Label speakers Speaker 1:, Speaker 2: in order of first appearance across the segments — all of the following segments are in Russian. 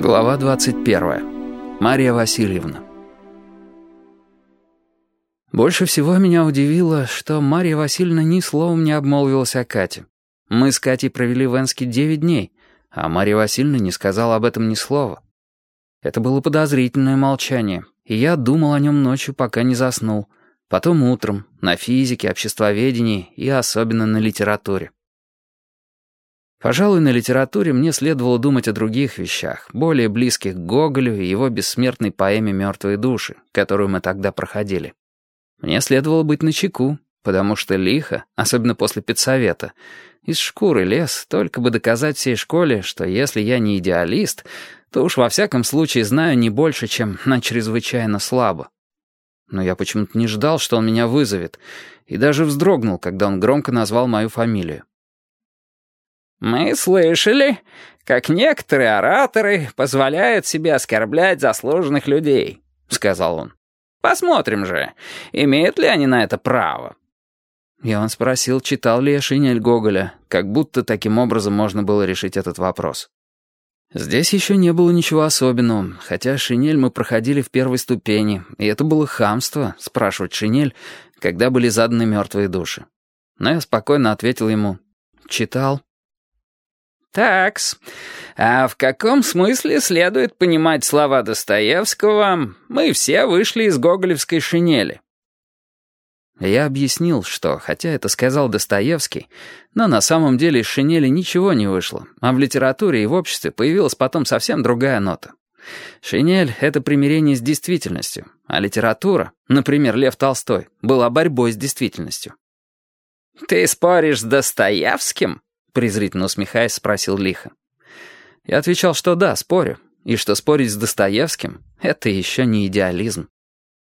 Speaker 1: Глава 21. Мария Васильевна. Больше всего меня удивило, что Мария Васильевна ни словом не обмолвилась о Кате. Мы с Катей провели в Энске 9 дней, а Мария Васильевна не сказала об этом ни слова. Это было подозрительное молчание, и я думал о нем ночью, пока не заснул. Потом утром, на физике, обществоведении и особенно на литературе. Пожалуй, на литературе мне следовало думать о других вещах, более близких к Гоголю и его бессмертной поэме «Мертвые души», которую мы тогда проходили. Мне следовало быть начеку, потому что лихо, особенно после педсовета, из шкуры лес, только бы доказать всей школе, что если я не идеалист, то уж во всяком случае знаю не больше, чем на чрезвычайно слабо. Но я почему-то не ждал, что он меня вызовет, и даже вздрогнул, когда он громко назвал мою фамилию.
Speaker 2: «Мы слышали, как некоторые ораторы позволяют себе оскорблять заслуженных людей», — сказал он. «Посмотрим же, имеют ли они на это право».
Speaker 1: И он спросил, читал ли я «Шинель» Гоголя, как будто таким образом можно было решить этот вопрос. Здесь еще не было ничего особенного, хотя «Шинель» мы проходили в первой ступени, и это было хамство — спрашивать «Шинель», когда были заданы мертвые души. Но я спокойно ответил ему «Читал».
Speaker 2: Такс. А в каком смысле следует понимать слова Достоевского «Мы все вышли из гоголевской шинели»?
Speaker 1: Я объяснил, что, хотя это сказал Достоевский, но на самом деле из шинели ничего не вышло, а в литературе и в обществе появилась потом совсем другая нота. Шинель — это примирение с действительностью, а литература, например, Лев Толстой, была борьбой с действительностью.
Speaker 2: «Ты споришь с Достоевским?»
Speaker 1: Презрительно усмехаясь, спросил Лиха. Я отвечал, что да, спорю, и что спорить с Достоевским — это еще не идеализм.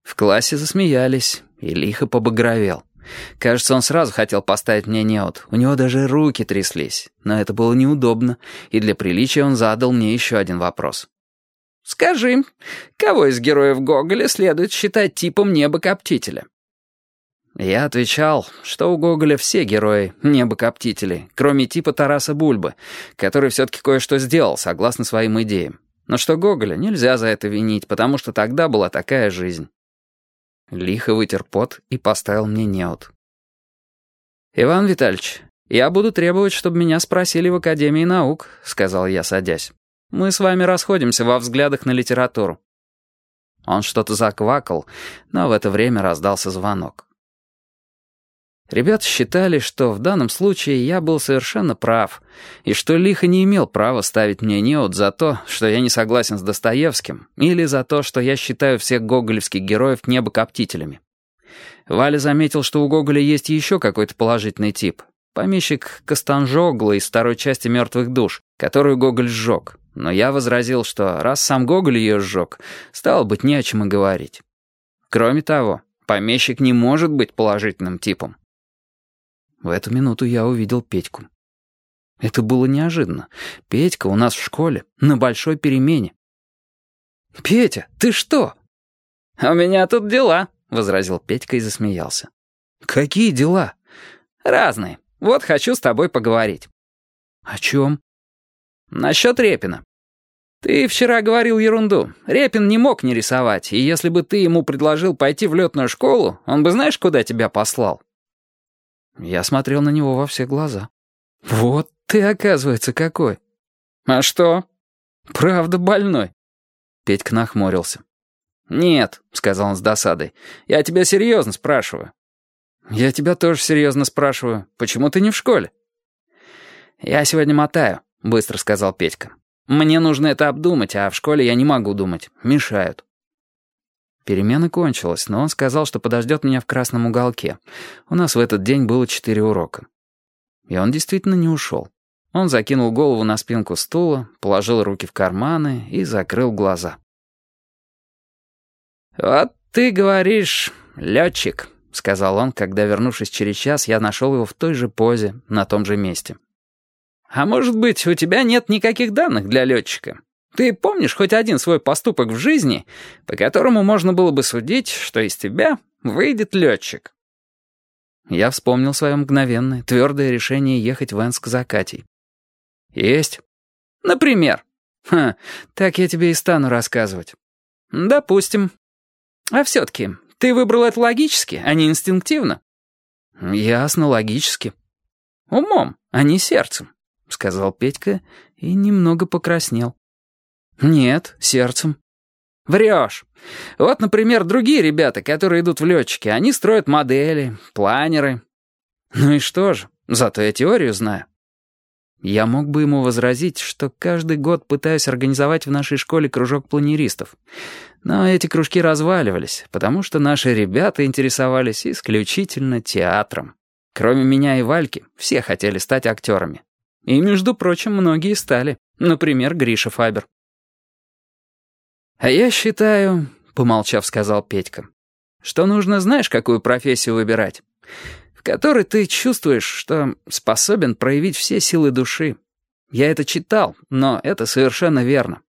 Speaker 1: В классе засмеялись, и Лиха побагровел. Кажется, он сразу хотел поставить мне неот. У него даже руки тряслись. Но это было неудобно, и для приличия он задал мне еще один вопрос.
Speaker 2: «Скажи, кого из героев Гоголя следует считать типом небокоптителя?»
Speaker 1: Я отвечал, что у Гоголя все герои — небокоптители, кроме типа Тараса Бульбы, который все-таки кое-что сделал, согласно своим идеям. Но что Гоголя нельзя за это винить, потому что тогда была такая жизнь. Лихо вытер пот и поставил мне неот. «Иван Витальевич, я буду требовать, чтобы меня спросили в Академии наук», — сказал я, садясь. «Мы с вами расходимся во взглядах на литературу». Он что-то заквакал, но в это время раздался звонок. Ребята считали, что в данном случае я был совершенно прав, и что Лихо не имел права ставить мне неуд за то, что я не согласен с Достоевским, или за то, что я считаю всех гоголевских героев небокоптителями. Валя заметил, что у Гоголя есть еще какой-то положительный тип. Помещик Костанжогла из второй части «Мертвых душ», которую Гоголь сжег. Но я возразил, что раз сам Гоголь ее сжег, стало быть, не о чем и говорить. Кроме того, помещик не может быть положительным типом. В эту минуту я увидел Петьку. Это было неожиданно. Петька у нас в школе, на большой перемене. «Петя, ты что?»
Speaker 2: «У меня тут дела», — возразил Петька и засмеялся.
Speaker 1: «Какие дела?»
Speaker 2: «Разные. Вот хочу с тобой поговорить».
Speaker 1: «О чем?»
Speaker 2: «Насчет Репина. Ты вчера говорил ерунду. Репин не мог не рисовать, и если бы ты ему предложил пойти в летную школу, он бы знаешь, куда тебя послал?»
Speaker 1: Я смотрел на него во все глаза. «Вот ты, оказывается, какой!»
Speaker 2: «А что?»
Speaker 1: «Правда больной?» Петька нахмурился.
Speaker 2: «Нет», — сказал он с досадой, — «я тебя серьезно спрашиваю».
Speaker 1: «Я тебя тоже серьезно спрашиваю. Почему ты не в школе?»
Speaker 2: «Я сегодня мотаю», — быстро сказал Петька. «Мне нужно это обдумать, а в школе я не могу думать. Мешают».
Speaker 1: Перемена кончилась, но он сказал, что подождет меня в красном уголке. У нас в этот день было четыре урока. И он действительно не ушел. Он закинул голову на спинку стула, положил руки в карманы и закрыл глаза.
Speaker 2: «Вот ты говоришь, летчик», — сказал он, когда, вернувшись через час, я нашел его в той же позе, на том же месте. «А может быть, у тебя нет никаких данных для летчика? Ты помнишь хоть один свой поступок в жизни, по которому можно было бы судить, что из тебя выйдет летчик?»
Speaker 1: Я вспомнил свое мгновенное, твердое решение ехать в Энск за Катей. «Есть».
Speaker 2: «Например?» Ха, так я тебе и стану рассказывать. Допустим. А все-таки, ты выбрал это логически, а не инстинктивно?
Speaker 1: Ясно, логически.
Speaker 2: Умом, а не сердцем, сказал Петька и немного покраснел.
Speaker 1: Нет, сердцем.
Speaker 2: Врешь. Вот, например, другие ребята, которые идут в летчики, они строят модели, планеры.
Speaker 1: Ну и что же, зато я теорию знаю. Я мог бы ему возразить, что каждый год пытаюсь организовать в нашей школе кружок планеристов. Но эти кружки разваливались, потому что наши ребята интересовались исключительно театром. Кроме меня и Вальки, все хотели стать актерами. И, между прочим, многие стали. Например, Гриша Фабер.
Speaker 2: «А я считаю», — помолчав, сказал Петька, «что нужно, знаешь, какую профессию выбирать? В которой ты чувствуешь, что способен проявить все силы души. Я это читал, но это совершенно верно.